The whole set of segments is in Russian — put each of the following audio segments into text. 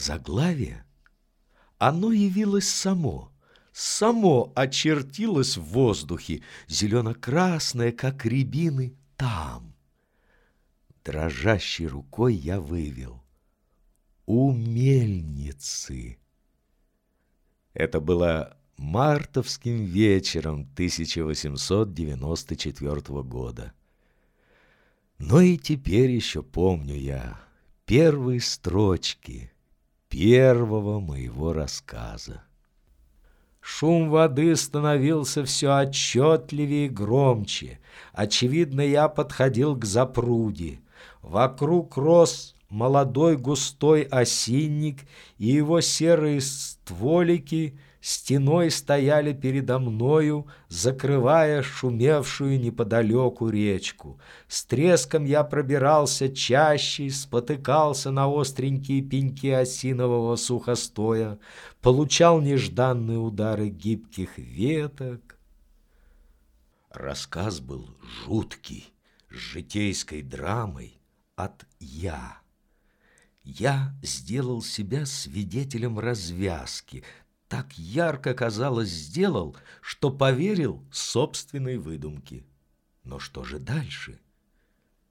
заглавие, оно явилось само, само очертилось в воздухе, зелено-красное, как рябины, там. Дрожащей рукой я вывел «У мельницы». Это было мартовским вечером 1894 года. Но и теперь еще помню я первые строчки первого моего рассказа. Шум воды становился все отчетливее и громче. Очевидно, я подходил к запруде. Вокруг рос молодой густой осинник, и его серые стволики — стеной стояли передо мною, закрывая шумевшую неподалеку речку. С треском я пробирался чаще, спотыкался на остренькие пеньки осинового сухостоя, получал нежданные удары гибких веток. Рассказ был жуткий, с житейской драмой от «я». Я сделал себя свидетелем развязки, так ярко, казалось, сделал, что поверил собственной выдумке. Но что же дальше?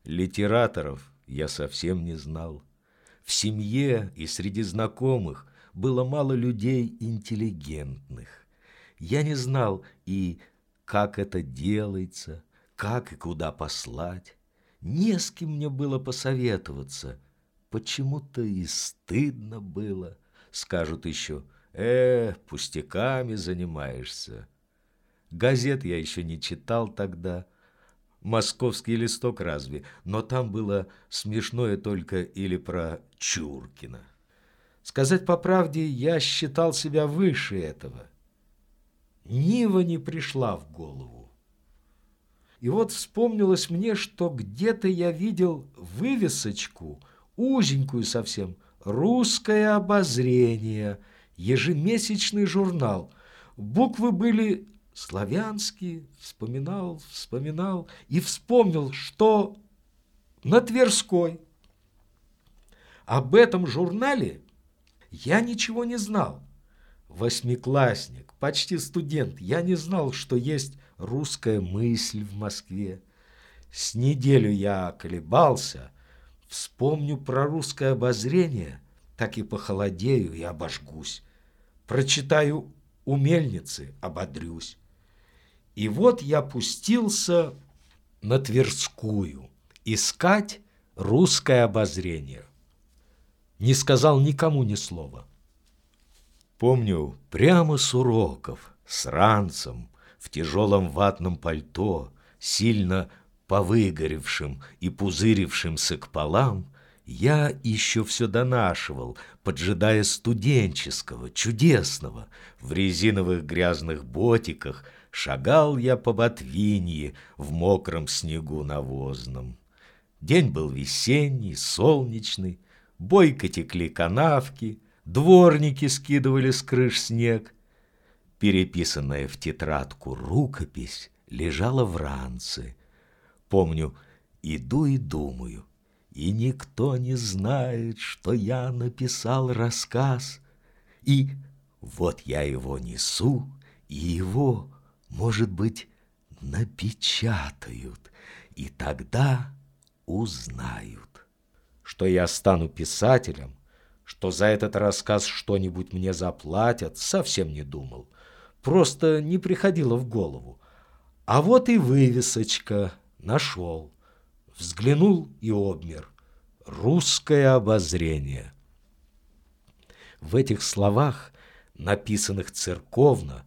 Литераторов я совсем не знал. В семье и среди знакомых было мало людей интеллигентных. Я не знал и как это делается, как и куда послать. Не с кем мне было посоветоваться. Почему-то и стыдно было. Скажут еще – Э, пустяками занимаешься. Газет я еще не читал тогда. Московский листок разве, но там было смешное только или про Чуркина. Сказать по правде, я считал себя выше этого. Нива не пришла в голову. И вот вспомнилось мне, что где-то я видел вывесочку, узенькую совсем, «Русское обозрение», ежемесячный журнал. Буквы были славянские, вспоминал, вспоминал и вспомнил, что на Тверской. Об этом журнале я ничего не знал. Восьмиклассник, почти студент, я не знал, что есть русская мысль в Москве. С неделю я колебался, вспомню про русское обозрение, так и похолодею и обожгусь. Прочитаю у мельницы, ободрюсь. И вот я пустился на Тверскую искать русское обозрение. Не сказал никому ни слова. Помню, прямо с уроков, с ранцем, в тяжелом ватном пальто, сильно повыгоревшим и пузырившимся к полам, я еще все донашивал, поджидая студенческого, чудесного. В резиновых грязных ботиках шагал я по Ботвинье в мокром снегу навозном. День был весенний, солнечный, бойко текли канавки, дворники скидывали с крыш снег. Переписанная в тетрадку рукопись лежала в ранце. Помню, иду и думаю, и никто не знает, что я написал рассказ. И вот я его несу, и его, может быть, напечатают, и тогда узнают, что я стану писателем, что за этот рассказ что-нибудь мне заплатят, совсем не думал. Просто не приходило в голову. А вот и вывесочка нашел. Взглянул и обмер. Русское обозрение. В этих словах, написанных церковно,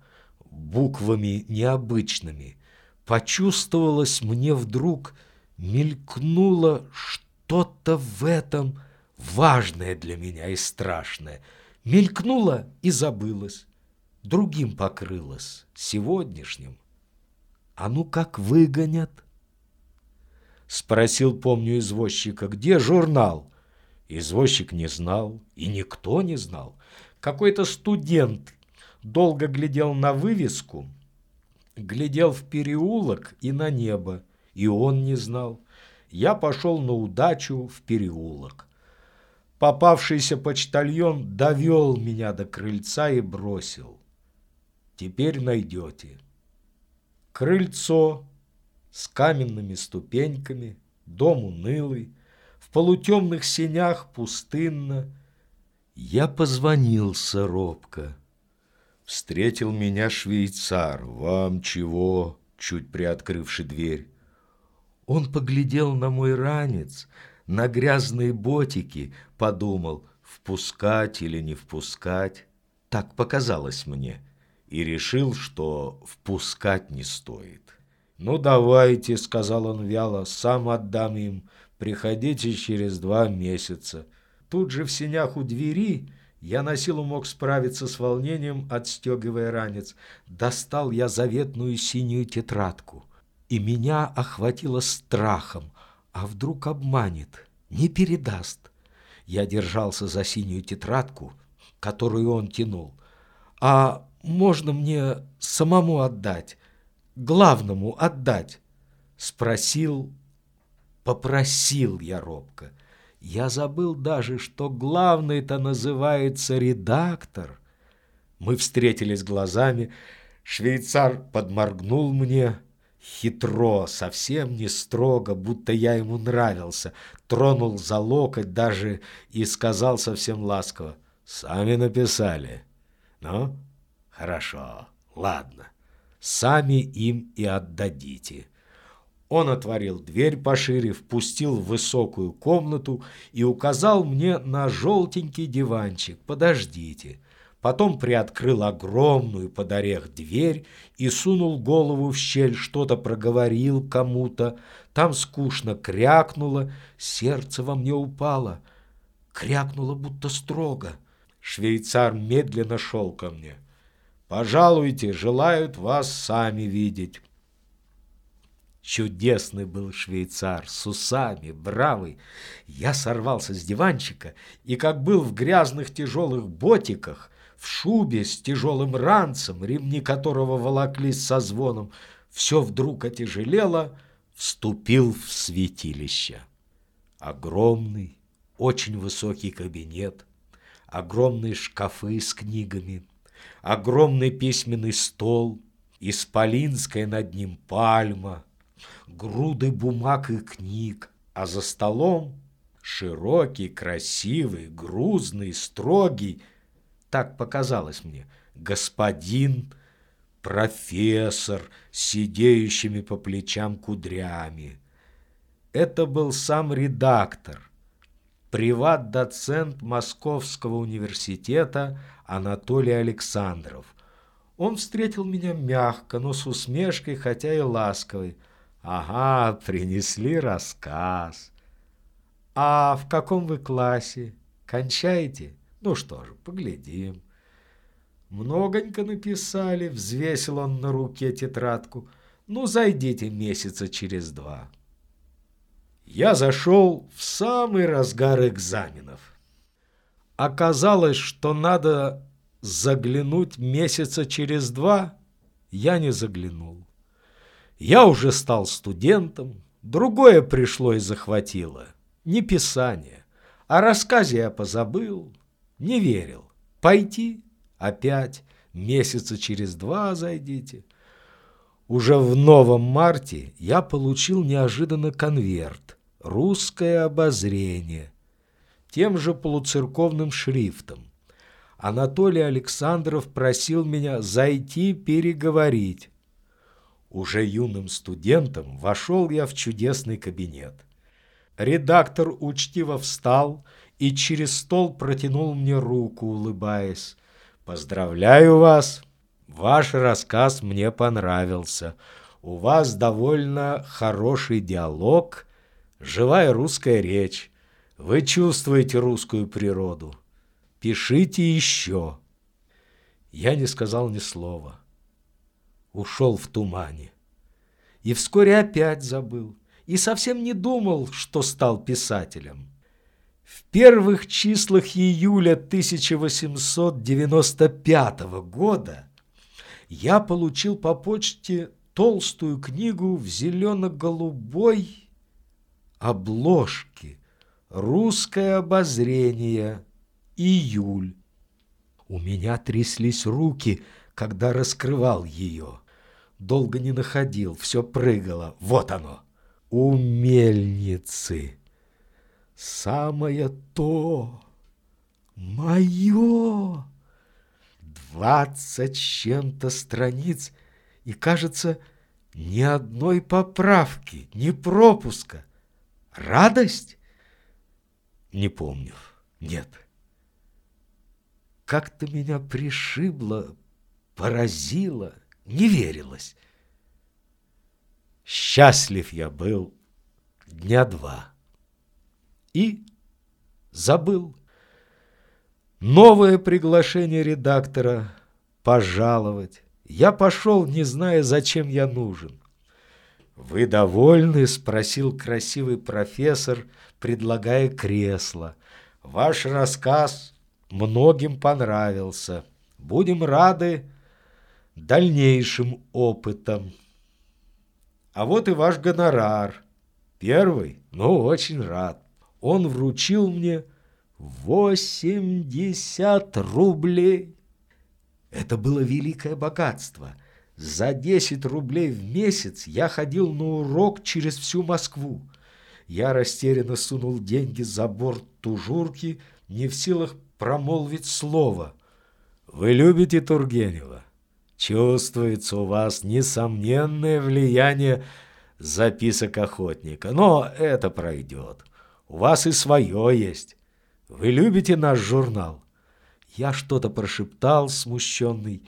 буквами необычными, почувствовалось мне вдруг, мелькнуло что-то в этом важное для меня и страшное. Мелькнуло и забылось, другим покрылось, сегодняшним. А ну как выгонят? Спросил, помню, извозчика, где журнал? Извозчик не знал, и никто не знал. Какой-то студент долго глядел на вывеску, глядел в переулок и на небо, и он не знал. Я пошел на удачу в переулок. попавшийся почтальон довел меня до крыльца и бросил. Теперь найдете. Крыльцо с каменными ступеньками, дом унылый, в полутемных сенях пустынно. Я позвонился робко. Встретил меня швейцар. «Вам чего?» чуть приоткрывши дверь. Он поглядел на мой ранец, на грязные ботики, подумал, впускать или не впускать. Так показалось мне. И решил, что впускать не стоит. «Ну, давайте», — сказал он вяло, — «сам отдам им. Приходите через два месяца». Тут же в сенях у двери я на силу мог справиться с волнением, отстегивая ранец. Достал я заветную синюю тетрадку, и меня охватило страхом. А вдруг обманет, не передаст? Я держался за синюю тетрадку, которую он тянул. «А можно мне самому отдать? Главному отдать?» Спросил, попросил я робко. Я забыл даже, что главный-то называется редактор. Мы встретились глазами. Швейцар подморгнул мне хитро, совсем не строго, будто я ему нравился. Тронул за локоть даже и сказал совсем ласково. «Сами написали». «Ну, хорошо, ладно. Сами им и отдадите». Он отворил дверь пошире, впустил в высокую комнату и указал мне на желтенький диванчик. «Подождите». Потом приоткрыл огромную под орех дверь и сунул голову в щель, что-то проговорил кому-то. Там скучно крякнуло, сердце во мне упало. Крякнуло будто строго. Швейцар медленно шел ко мне. «Пожалуйте, желают вас сами видеть». Чудесный был швейцар, с усами, бравый. Я сорвался с диванчика и, как был в грязных тяжелых ботиках, в шубе с тяжелым ранцем, ремни которого волоклись со звоном, все вдруг отяжелело, вступил в святилище. Огромный, очень высокий кабинет, огромные шкафы с книгами, огромный письменный стол, исполинская над ним пальма — груды бумаг и книг, а за столом широкий, красивый, грузный, строгий, так показалось мне, господин профессор с сидеющими по плечам кудрями. Это был сам редактор, приват-доцент Московского университета Анатолий Александров. Он встретил меня мягко, но с усмешкой, хотя и ласковой. Ага, принесли рассказ. А в каком вы классе? Кончаете? Ну что же, поглядим. Многонько написали, взвесил он на руке тетрадку. Ну, зайдите месяца через два. Я зашел в самый разгар экзаменов. Оказалось, что надо заглянуть месяца через два. Я не заглянул. Я уже стал студентом, другое пришло и захватило. Не писание, а рассказе я позабыл, не верил. Пойти опять, месяца через два зайдите. Уже в новом марте я получил неожиданно конверт «Русское обозрение» тем же полуцерковным шрифтом. Анатолий Александров просил меня зайти переговорить. Уже юным студентом вошел я в чудесный кабинет. Редактор учтиво встал и через стол протянул мне руку, улыбаясь. «Поздравляю вас! Ваш рассказ мне понравился. У вас довольно хороший диалог, живая русская речь. Вы чувствуете русскую природу. Пишите еще». Я не сказал ни слова ушел в тумане. И вскоре опять забыл, и совсем не думал, что стал писателем. В первых числах июля 1895 года я получил по почте толстую книгу в зелено-голубой обложке, «Русское обозрение. Июль». У меня тряслись руки, когда раскрывал ее. Долго не находил, все прыгало. Вот оно. У мельницы. Самое то. Мое. Двадцать чем-то страниц. И, кажется, ни одной поправки, ни пропуска. Радость? Не помню. Нет. Как-то меня пришибло, поразило, не верилось. Счастлив я был дня два. И забыл. Новое приглашение редактора пожаловать. Я пошел, не зная, зачем я нужен. «Вы довольны?» — спросил красивый профессор, предлагая кресло. «Ваш рассказ многим понравился. Будем рады дальнейшим опытам. А вот и ваш гонорар. Первый, но очень рад. Он вручил мне 80 рублей. Это было великое богатство. За 10 рублей в месяц я ходил на урок через всю Москву. Я растерянно сунул деньги за борт тужурки, не в силах промолвить слово. «Вы любите Тургенева? Чувствуется у вас несомненное влияние записок охотника, но это пройдет. У вас и свое есть. Вы любите наш журнал?» Я что-то прошептал, смущенный.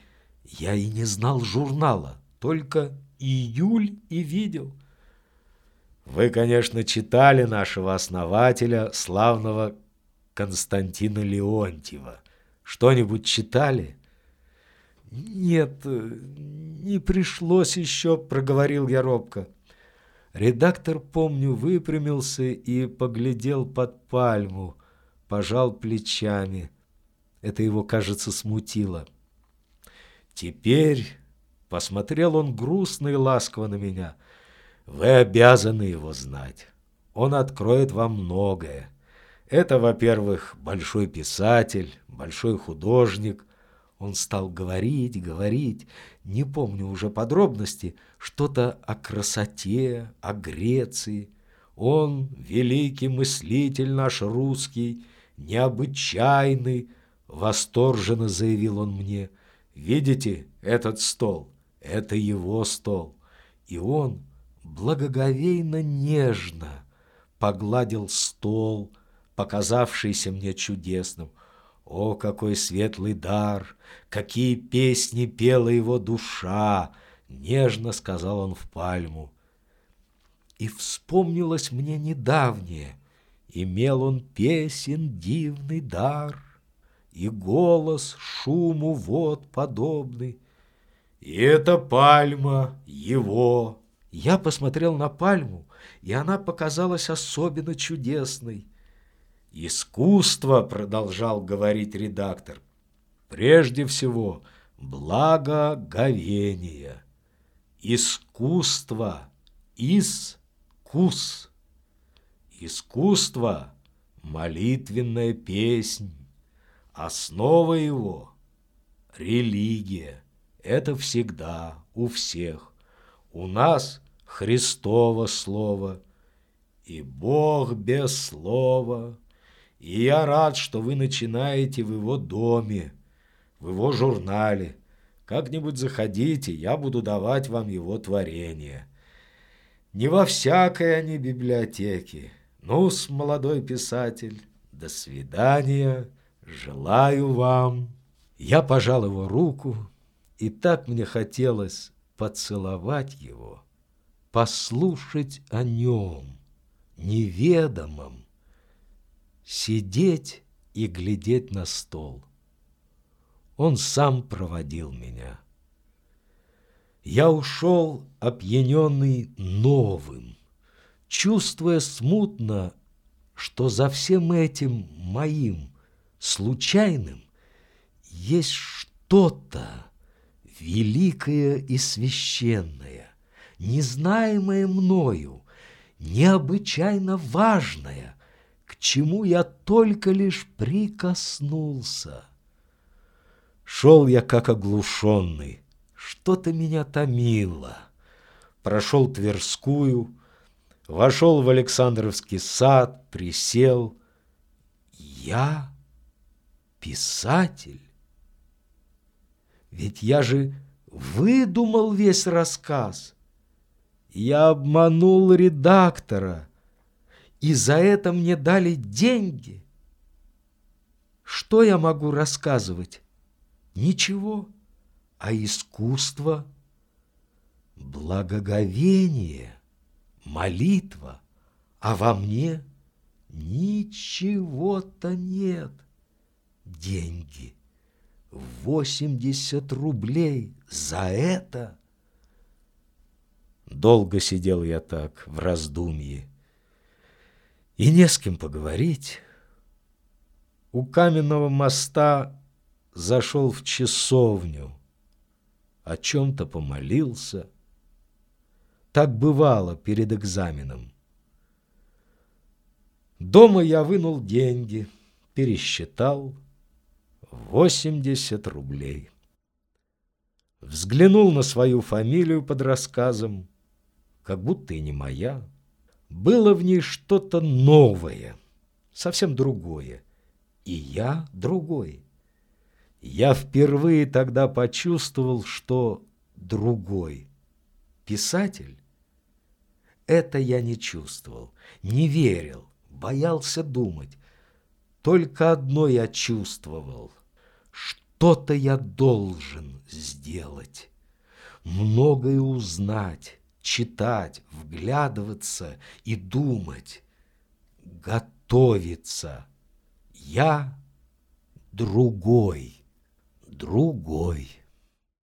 Я и не знал журнала, только июль и видел. Вы, конечно, читали нашего основателя, славного Константина Леонтьева. Что-нибудь читали? Нет, не пришлось еще, проговорил я робко. Редактор, помню, выпрямился и поглядел под пальму, пожал плечами. Это его, кажется, смутило. Теперь посмотрел он грустно и ласково на меня. Вы обязаны его знать. Он откроет вам многое. Это, во-первых, большой писатель, большой художник. Он стал говорить, говорить, не помню уже подробности, что-то о красоте, о Греции. Он, великий мыслитель наш русский, необычайный, восторженно заявил он мне. Видите этот стол? Это его стол. И он благоговейно нежно погладил стол, показавшийся мне чудесным. О, какой светлый дар! Какие песни пела его душа! Нежно сказал он в пальму. И вспомнилось мне недавнее. Имел он песен дивный дар, И голос шуму вод подобный. И эта пальма его. Я посмотрел на пальму, и она показалась особенно чудесной. «Искусство», — продолжал говорить редактор, — «прежде всего благоговение. Искусство, искус. Искусство — молитвенная песнь. Основа его — религия. Это всегда, у всех. У нас Христово Слово, и Бог без Слова — и я рад, что вы начинаете в его доме, в его журнале. Как-нибудь заходите, я буду давать вам его творение. Не во всякой они библиотеке. Ну-с, молодой писатель, до свидания, желаю вам. Я пожал его руку, и так мне хотелось поцеловать его, послушать о нем, неведомом, сидеть и глядеть на стол. Он сам проводил меня. Я ушел, опьяненный новым, чувствуя смутно, что за всем этим моим случайным есть что-то великое и священное, незнаемое мною, необычайно важное, чему я только лишь прикоснулся. Шел я как оглушенный, что-то меня томило. Прошел Тверскую, вошел в Александровский сад, присел. Я писатель. Ведь я же выдумал весь рассказ. Я обманул редактора, и за это мне дали деньги. Что я могу рассказывать? Ничего. А искусство, благоговение, молитва, а во мне ничего-то нет. Деньги. Восемьдесят рублей за это? Долго сидел я так в раздумье. И не с кем поговорить. У каменного моста зашел в часовню, о чем-то помолился. Так бывало перед экзаменом. Дома я вынул деньги, пересчитал восемьдесят рублей. Взглянул на свою фамилию под рассказом, как будто и не моя. Было в ней что-то новое, совсем другое, и я другой. Я впервые тогда почувствовал, что другой. Писатель? Это я не чувствовал, не верил, боялся думать. Только одно я чувствовал. Что-то я должен сделать, многое узнать, читать, вглядываться и думать, готовиться. Я другой другой.